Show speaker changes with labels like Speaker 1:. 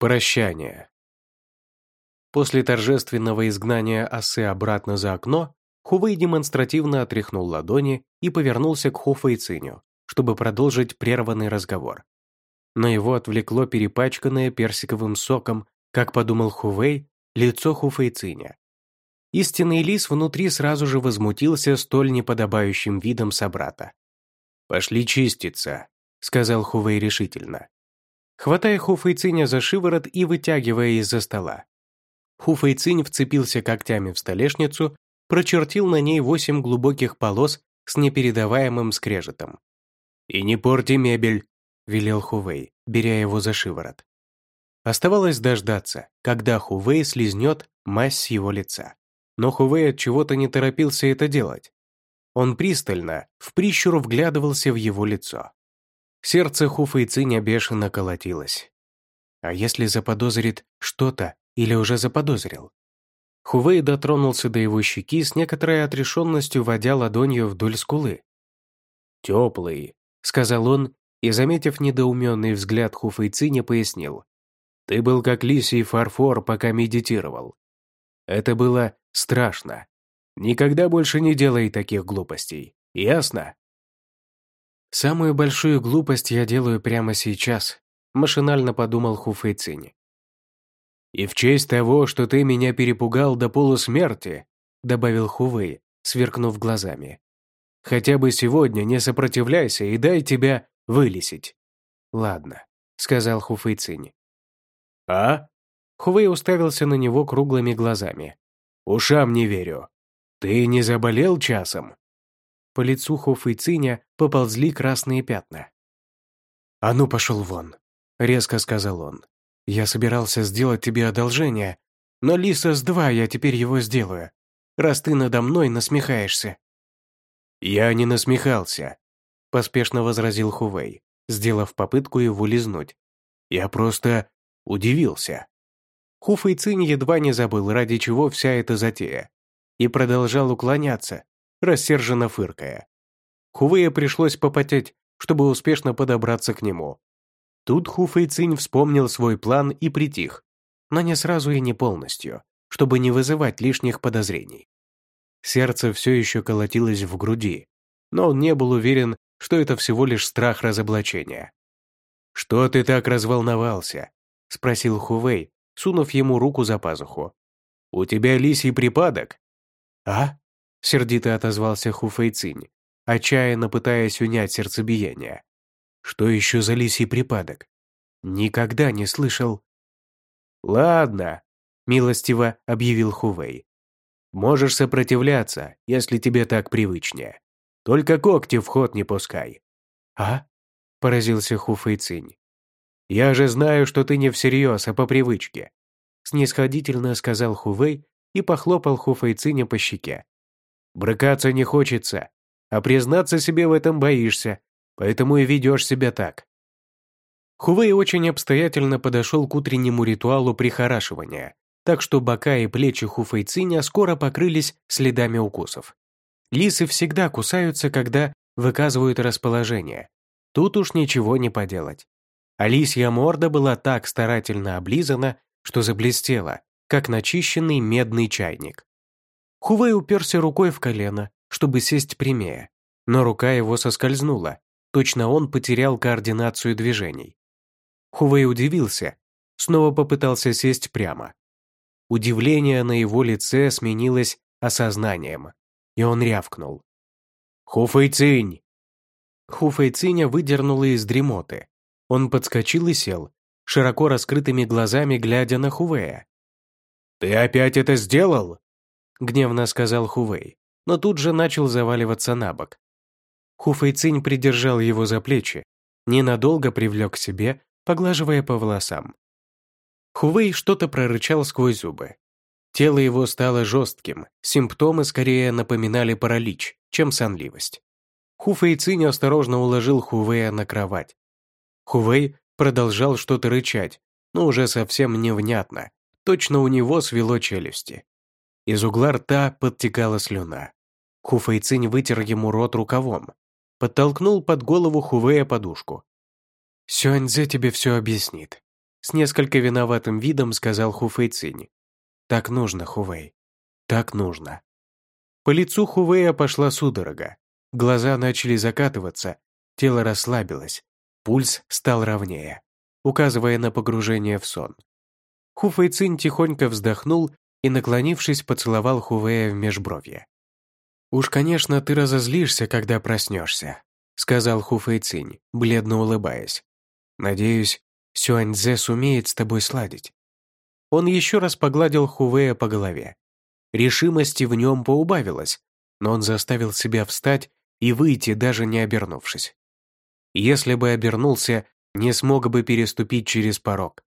Speaker 1: Прощание. После торжественного изгнания осы обратно за окно, Хувей демонстративно отряхнул ладони и повернулся к Хуфейциню, чтобы продолжить прерванный разговор. Но его отвлекло перепачканное персиковым соком, как подумал Хувей, лицо Хуфейциня. Истинный лис внутри сразу же возмутился столь неподобающим видом собрата. «Пошли чиститься», — сказал Хувей решительно хватая Хуфэйциня за шиворот и вытягивая из-за стола. Хуфэйцинь вцепился когтями в столешницу, прочертил на ней восемь глубоких полос с непередаваемым скрежетом. «И не порти мебель», — велел Хувей, беря его за шиворот. Оставалось дождаться, когда Хувей слизнет мазь с его лица. Но Хувей от чего-то не торопился это делать. Он пристально, в прищур вглядывался в его лицо. Сердце Хуфа и бешено колотилось. А если заподозрит что-то или уже заподозрил? Хувей дотронулся до его щеки с некоторой отрешенностью, водя ладонью вдоль скулы. «Теплый», — сказал он, и, заметив недоуменный взгляд Хуфейциня, пояснил. «Ты был как лисий фарфор, пока медитировал. Это было страшно. Никогда больше не делай таких глупостей. Ясно?» «Самую большую глупость я делаю прямо сейчас», – машинально подумал Хуфэйцинь. «И в честь того, что ты меня перепугал до полусмерти», – добавил Хувей, сверкнув глазами. «Хотя бы сегодня не сопротивляйся и дай тебя вылесить». «Ладно», – сказал Хуфэйцинь. «А?» Хувей уставился на него круглыми глазами. «Ушам не верю. Ты не заболел часом?» По лицу Хофа и Циня поползли красные пятна. «А ну, пошел вон!» — резко сказал он. «Я собирался сделать тебе одолжение, но Лиса с два я теперь его сделаю, раз ты надо мной насмехаешься». «Я не насмехался», — поспешно возразил Хувей, сделав попытку его лизнуть. «Я просто удивился». Хуфэй Цинь едва не забыл, ради чего вся эта затея, и продолжал уклоняться, рассерженно фыркая. Хувея пришлось попотеть, чтобы успешно подобраться к нему. Тут Хуфэй вспомнил свой план и притих, но не сразу и не полностью, чтобы не вызывать лишних подозрений. Сердце все еще колотилось в груди, но он не был уверен, что это всего лишь страх разоблачения. «Что ты так разволновался?» — спросил Хувей, сунув ему руку за пазуху. «У тебя лисий припадок?» «А?» — сердито отозвался Хуфэйцинь, отчаянно пытаясь унять сердцебиение. «Что еще за лисий припадок? Никогда не слышал». «Ладно», — милостиво объявил Хувей. «Можешь сопротивляться, если тебе так привычнее. Только когти в ход не пускай». «А?» — поразился Хуфэйцинь. «Я же знаю, что ты не всерьез, а по привычке», — снисходительно сказал Хувей и похлопал Хуфэйциня по щеке. Брыкаться не хочется, а признаться себе в этом боишься, поэтому и ведешь себя так. Хувей очень обстоятельно подошел к утреннему ритуалу прихорашивания, так что бока и плечи Хуфейциня скоро покрылись следами укусов. Лисы всегда кусаются, когда выказывают расположение. Тут уж ничего не поделать. А лисья морда была так старательно облизана, что заблестела, как начищенный медный чайник. Хувей уперся рукой в колено, чтобы сесть прямее, но рука его соскользнула, точно он потерял координацию движений. Хувей удивился, снова попытался сесть прямо. Удивление на его лице сменилось осознанием, и он рявкнул. «Хуфэйцинь!» Хуфэйциня выдернула из дремоты. Он подскочил и сел, широко раскрытыми глазами глядя на Хувея. «Ты опять это сделал?» Гневно сказал Хувей, но тут же начал заваливаться на бок. Хуфэй Цинь придержал его за плечи, ненадолго привлек к себе, поглаживая по волосам. Хувей что-то прорычал сквозь зубы. Тело его стало жестким, симптомы скорее напоминали паралич, чем сонливость. Хуфэй Цинь осторожно уложил Хувея на кровать. Хувей продолжал что-то рычать, но уже совсем невнятно, точно у него свело челюсти. Из угла рта подтекала слюна. Хуфэйцинь вытер ему рот рукавом. Подтолкнул под голову Хувея подушку. «Сюаньзе тебе все объяснит», с несколько виноватым видом сказал Хуфэй Цинь. «Так нужно, Хувей. Так нужно». По лицу Хувея пошла судорога. Глаза начали закатываться, тело расслабилось, пульс стал ровнее, указывая на погружение в сон. Хуфэй Цинь тихонько вздохнул и, наклонившись, поцеловал Хувея в межбровье. «Уж, конечно, ты разозлишься, когда проснешься», сказал Хуфэй Цинь, бледно улыбаясь. «Надеюсь, Сюаньцзе сумеет с тобой сладить». Он еще раз погладил Хувея по голове. Решимости в нем поубавилось, но он заставил себя встать и выйти, даже не обернувшись. Если бы обернулся, не смог бы переступить через порог.